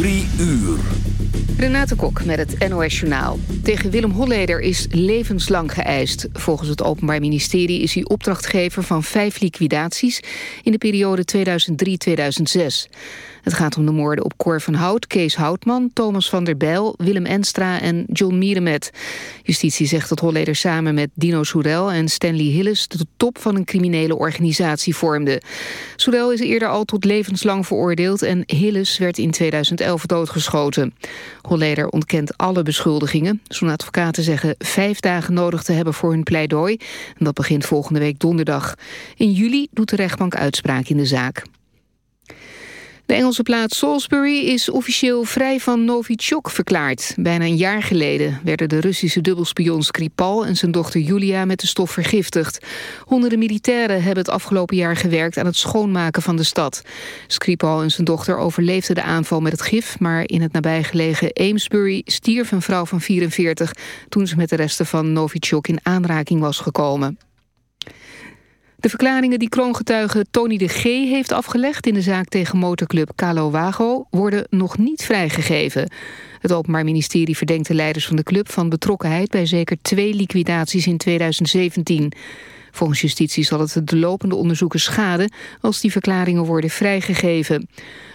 Drie uur. Renate Kok met het NOS Journaal. Tegen Willem Holleder is levenslang geëist. Volgens het Openbaar Ministerie is hij opdrachtgever van vijf liquidaties... in de periode 2003-2006. Het gaat om de moorden op Cor van Hout, Kees Houtman, Thomas van der Bijl, Willem Enstra en John Mieremet. Justitie zegt dat Holleder samen met Dino Soerel en Stanley Hillis de top van een criminele organisatie vormde. Soerel is eerder al tot levenslang veroordeeld en Hillis werd in 2011 doodgeschoten. Holleder ontkent alle beschuldigingen. Zijn advocaten zeggen vijf dagen nodig te hebben voor hun pleidooi. En dat begint volgende week donderdag. In juli doet de rechtbank uitspraak in de zaak. De Engelse plaats Salisbury is officieel vrij van Novichok verklaard. Bijna een jaar geleden werden de Russische dubbelspion Skripal en zijn dochter Julia met de stof vergiftigd. Honderden militairen hebben het afgelopen jaar gewerkt aan het schoonmaken van de stad. Skripal en zijn dochter overleefden de aanval met het gif, maar in het nabijgelegen Amesbury stierf een vrouw van 44 toen ze met de resten van Novichok in aanraking was gekomen. De verklaringen die kroongetuige Tony de G. heeft afgelegd... in de zaak tegen motorclub Calo Wago worden nog niet vrijgegeven. Het Openbaar Ministerie verdenkt de leiders van de club... van betrokkenheid bij zeker twee liquidaties in 2017. Volgens justitie zal het de lopende onderzoeken schaden... als die verklaringen worden vrijgegeven.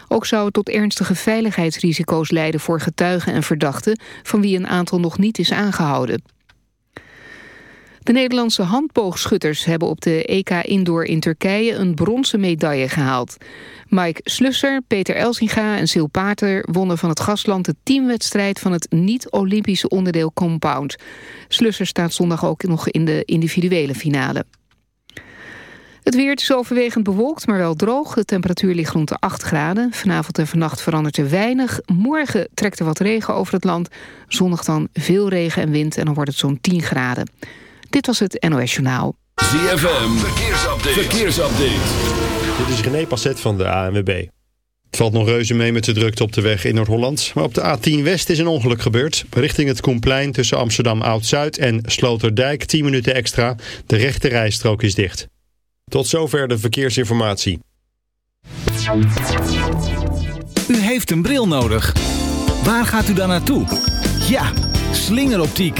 Ook zou het tot ernstige veiligheidsrisico's leiden voor getuigen en verdachten... van wie een aantal nog niet is aangehouden. De Nederlandse handboogschutters hebben op de EK Indoor in Turkije een bronzen medaille gehaald. Mike Slusser, Peter Elsinga en Sil Pater wonnen van het gastland de teamwedstrijd van het niet-Olympische onderdeel compound. Slusser staat zondag ook nog in de individuele finale. Het weer is overwegend bewolkt, maar wel droog. De temperatuur ligt rond de 8 graden. Vanavond en vannacht verandert er weinig. Morgen trekt er wat regen over het land. Zondag dan veel regen en wind en dan wordt het zo'n 10 graden. Dit was het NOS Journaal. ZFM, verkeersupdate. verkeersupdate. Dit is René Passet van de ANWB. Het valt nog reuze mee met de drukte op de weg in Noord-Holland. Maar op de A10 West is een ongeluk gebeurd. Richting het Koenplein tussen Amsterdam Oud-Zuid en Sloterdijk 10 minuten extra. De rechte rijstrook is dicht. Tot zover de verkeersinformatie. U heeft een bril nodig. Waar gaat u dan naartoe? Ja, slingeroptiek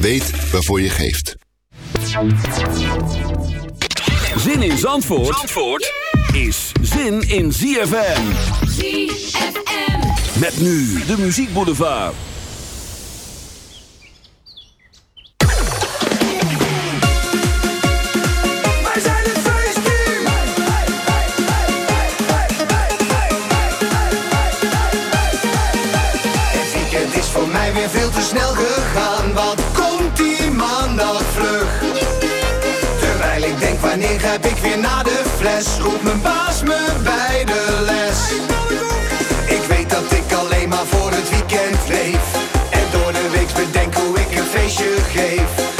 Weet waarvoor je geeft. Zin in Zandvoort, Zandvoort is zin in ZFM. ZFM. Met nu de Muziek Boulevard. Wij zijn het feestteam. Het weekend is voor mij weer veel te snel gegaan. Wat komt die maandag vlug? Terwijl ik denk wanneer grijp ik weer naar de fles? Roept mijn baas me bij de les. Ik weet dat ik alleen maar voor het weekend leef. En door de week bedenk hoe ik een feestje geef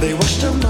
They washed them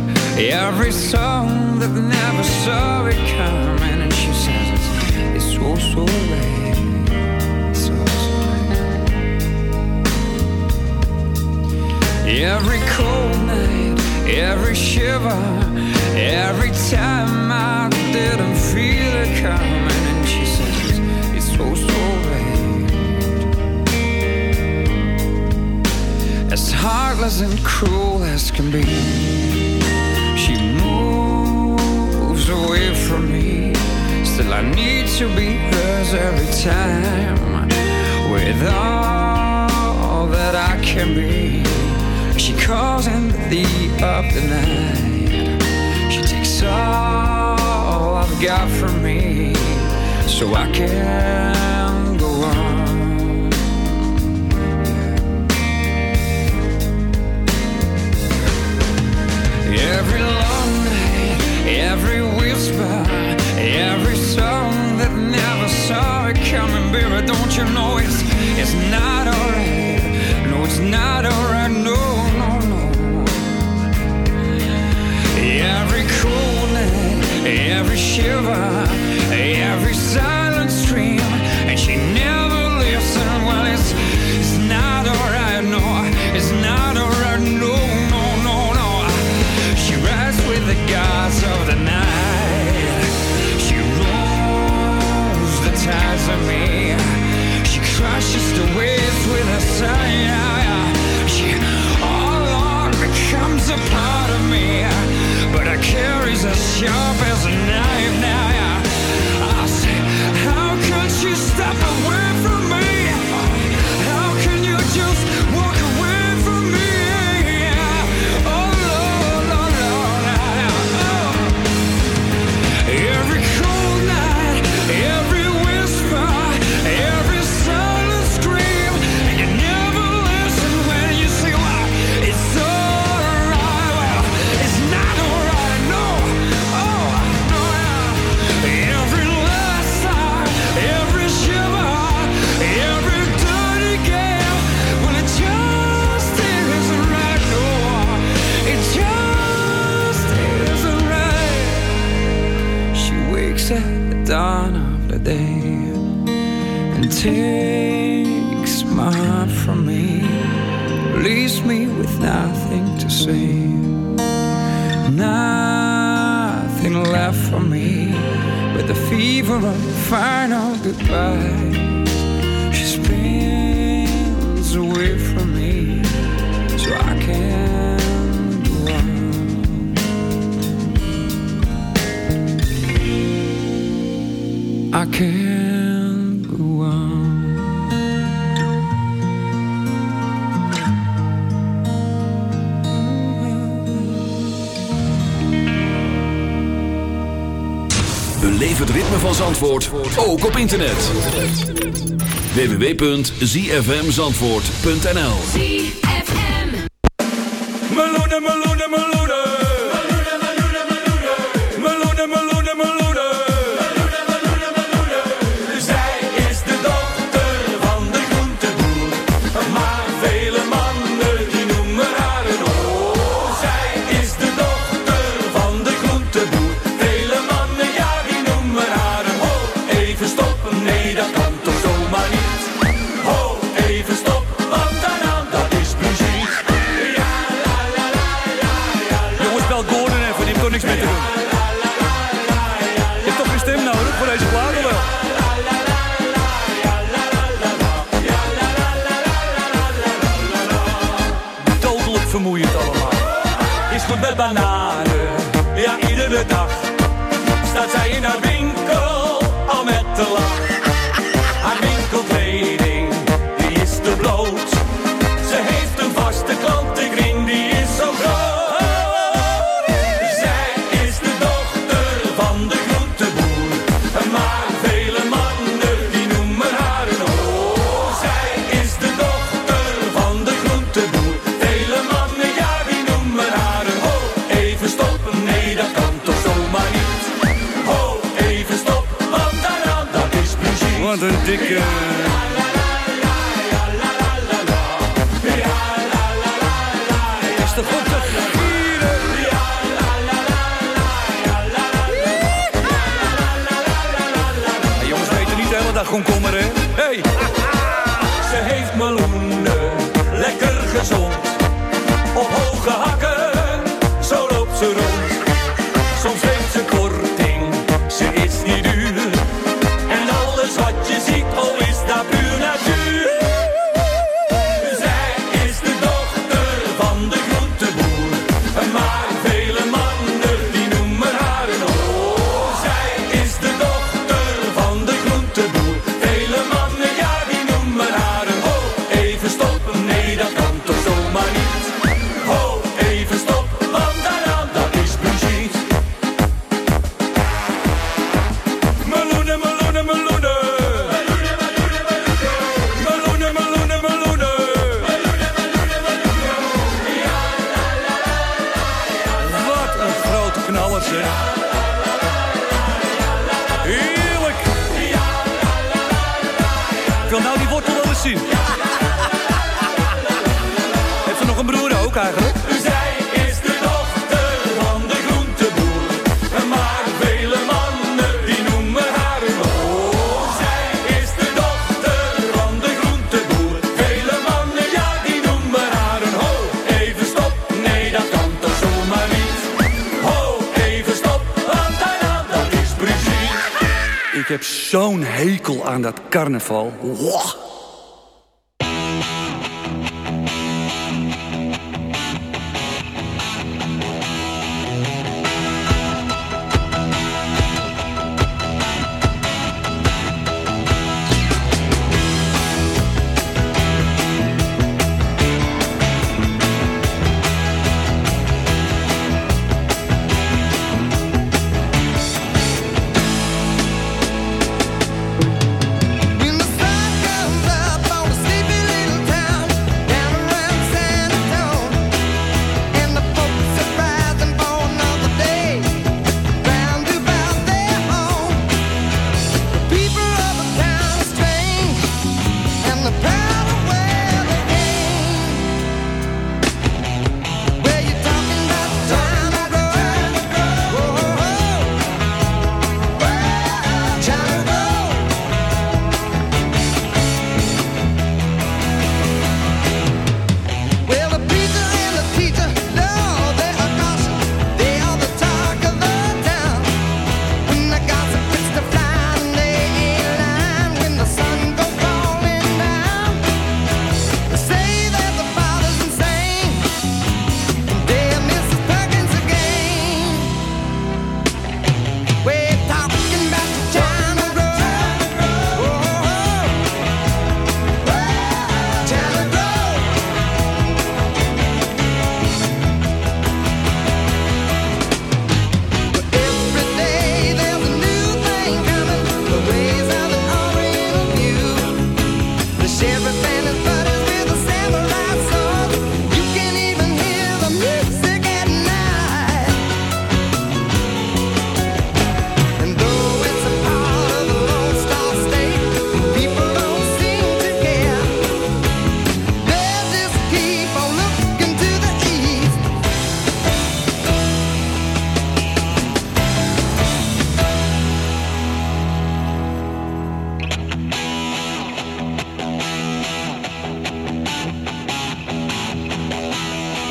every song that never saw it coming, and she says it's, it's so so late, so so late. Every cold night, every shiver, every time I didn't feel it coming, and she says it's, it's so so late. as heartless and cruel as can be. Away from me. Still, I need to be hers every time. With all that I can be, she calls in the of the night. She takes all I've got from me, so I can go on. Every long night, every whisper, every song that never saw it coming, baby. Don't you know it's it's not alright? No, it's not alright. No, no, no. Every cool night, every shiver, every silent Beleef het ritme van Zandvoort, ook op internet. www.zfmzandvoort.nl Meloene, meloene, meloene. Staat Wat een dat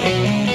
Bye.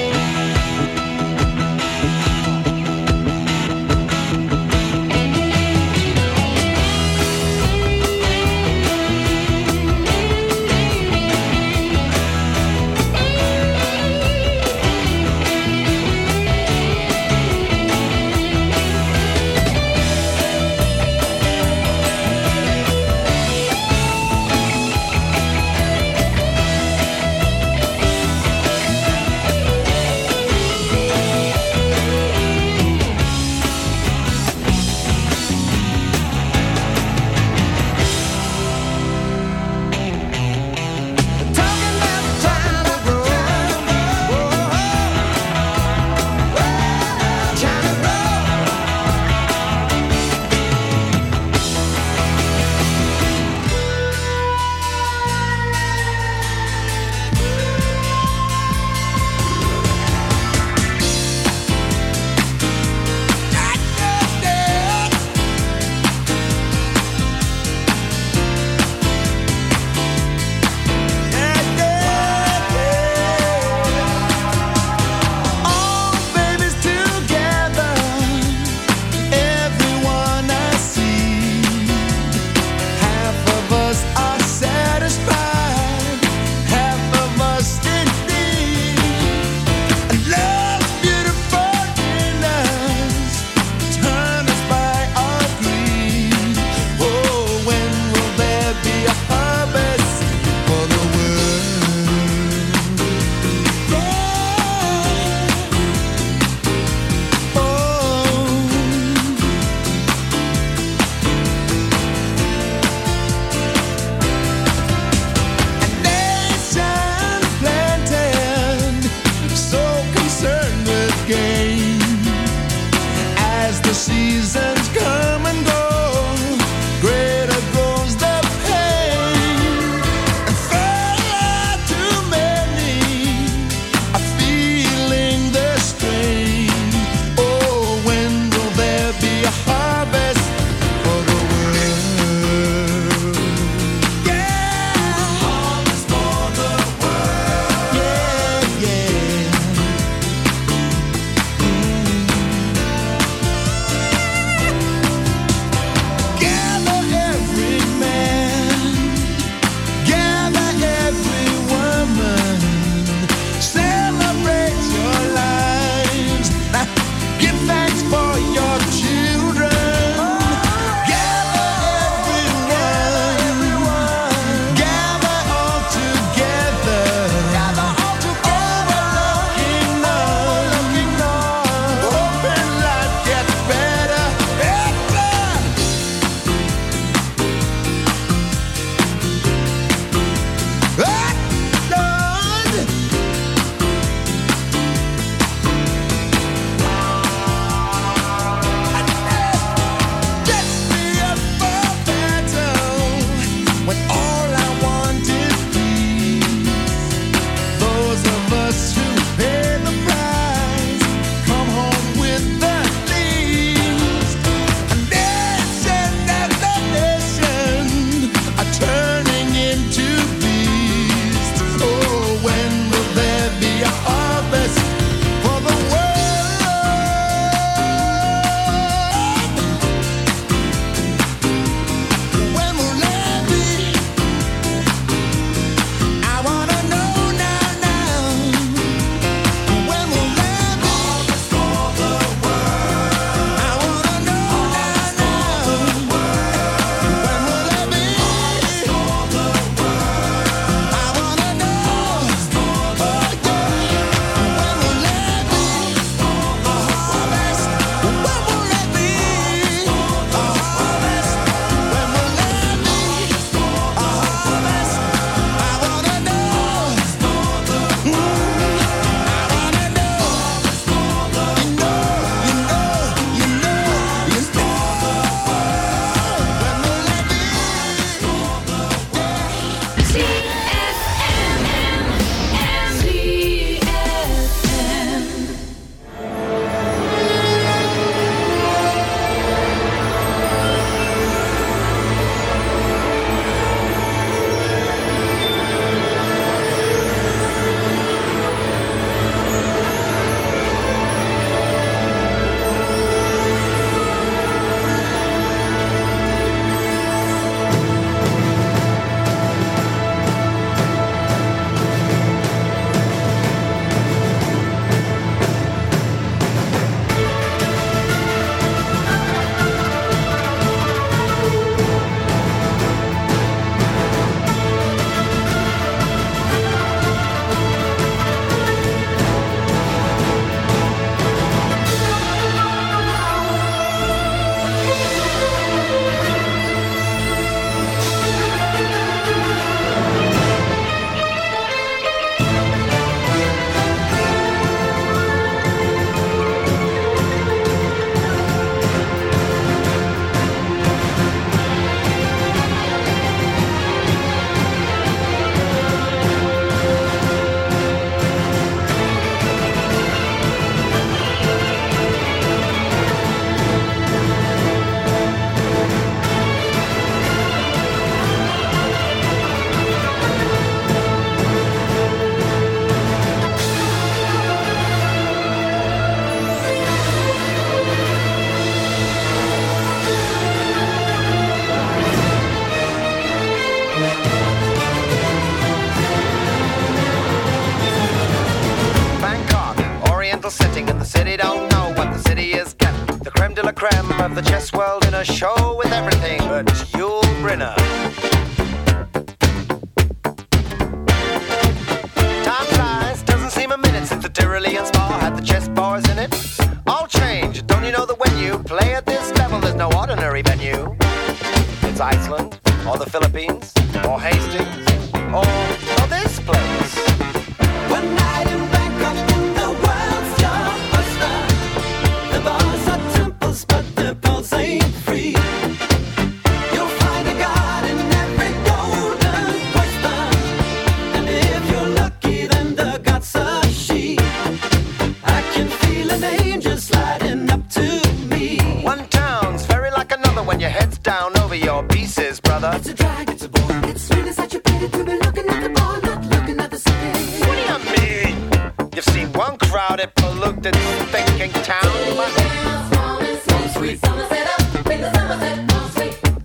polluted thinking town.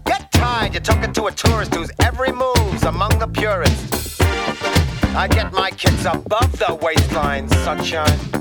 Get tired, you're talking to a tourist whose every move's among the purists. I get my kids above the waistline, sunshine.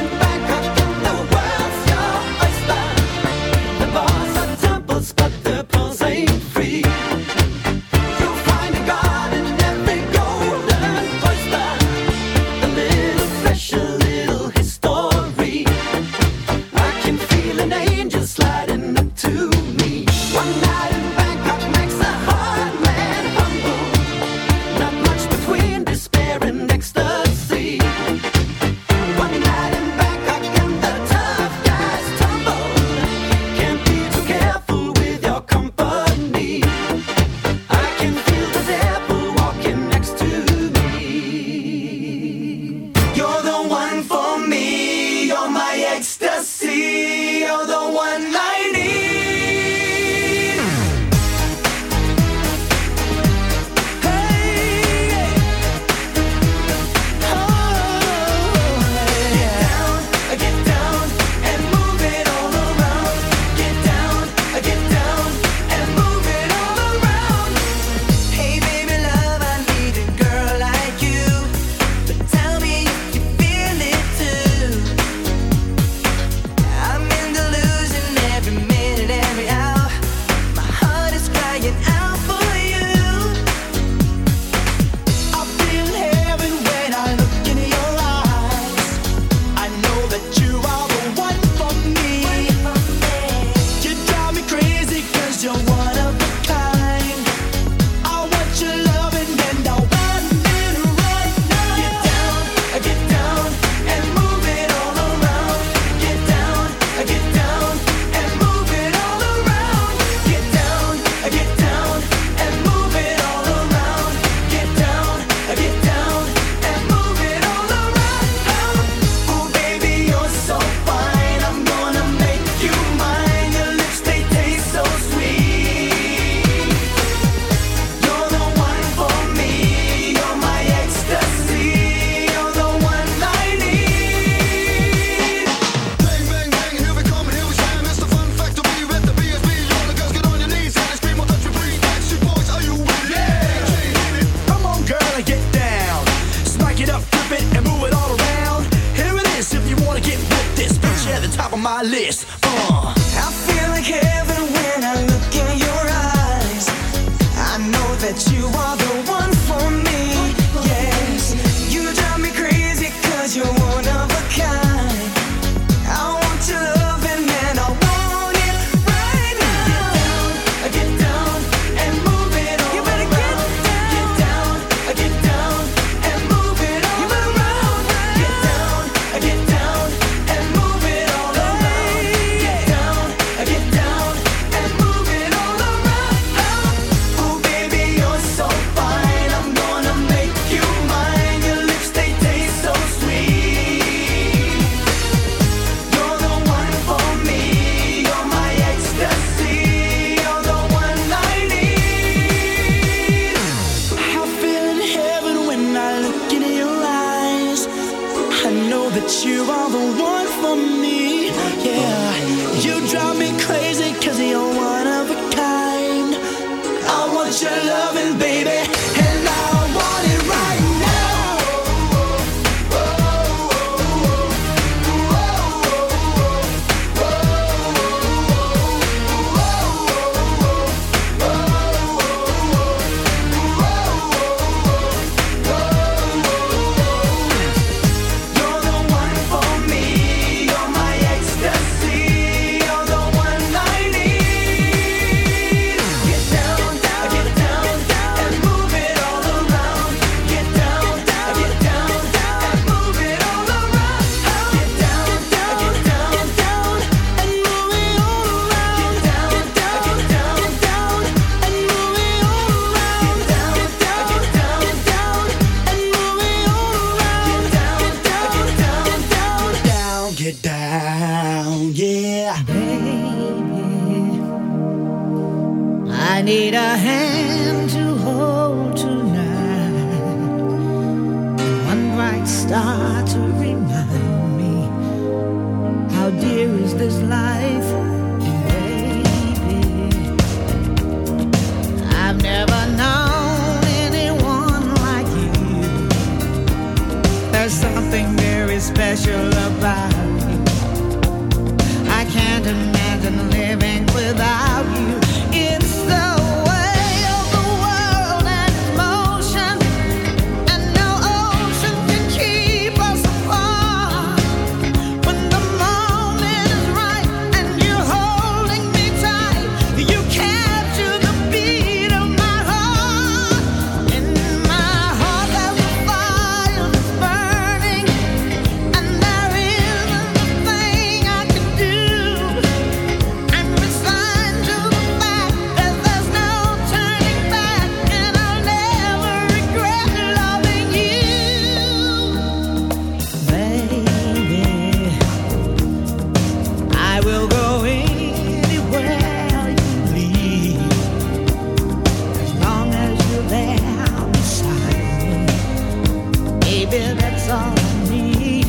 all I need.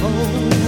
Oh.